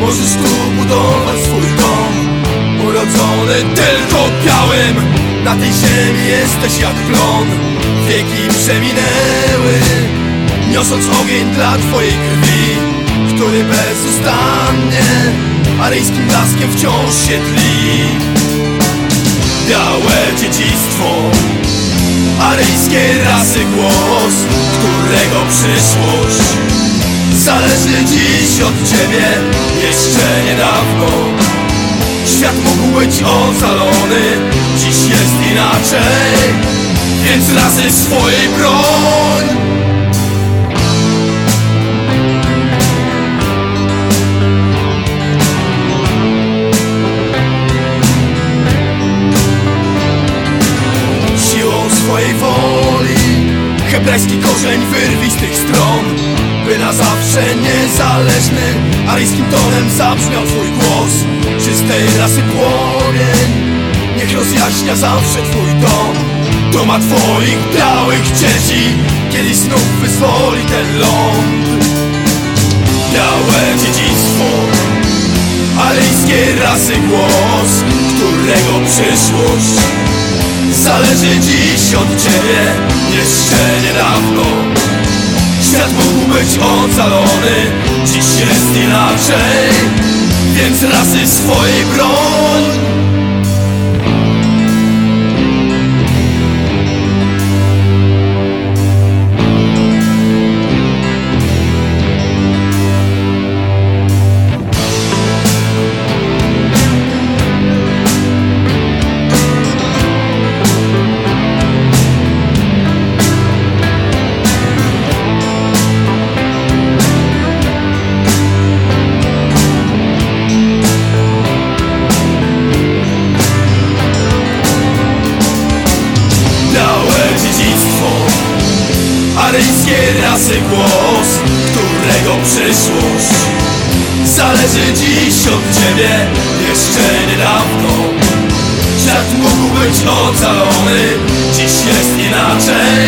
Możesz tu budować swój dom Urodzony tylko białym. Na tej ziemi jesteś jak plon Wieki przeminęły. Niosąc ogień dla twojej krwi Który bezustannie Aryjskim blaskiem wciąż się tli. Białe dziedzictwo Aryjskiej rasy głos Którego przyszłość Zależy dziś od ciebie Jeszcze niedawno Świat mógł być ocalony Dziś jest inaczej Więc razy swojej broń. Siłą swojej woli Hebrajski korzeń wyrwij z tych stron By na zawsze niezależny Aryjskim tonem zabrzmiał twój głos. Czystej rasy płomień Niech rozjaśnia zawsze twój dom. Doma twoich białych dzieci Kiedyś znów wyzwoli ten ląd. Białe dziedzictwo Aryjskiej rasy głos Którego przyszłość Zależy dziś od ciebie Jeszcze niedawno być ocalony. Dziś jest inaczej Więc rasy swojej broń Aryjskiej rasy głos Którego przyszłość Zależy dziś od ciebie Jeszcze niedawno. Świat mógł być ocalony Dziś jest inaczej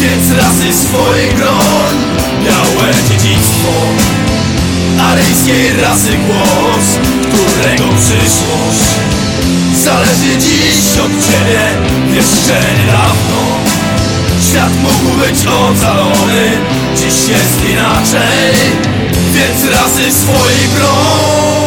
Więc rasy swojej broń Białe dziedzictwo. Aryjskiej rasy głos Którego przyszłość Zależy dziś od ciebie Jeszcze niedawno Świat mógł być ocalony Dziś jest inaczej. Więc rasy swojej broń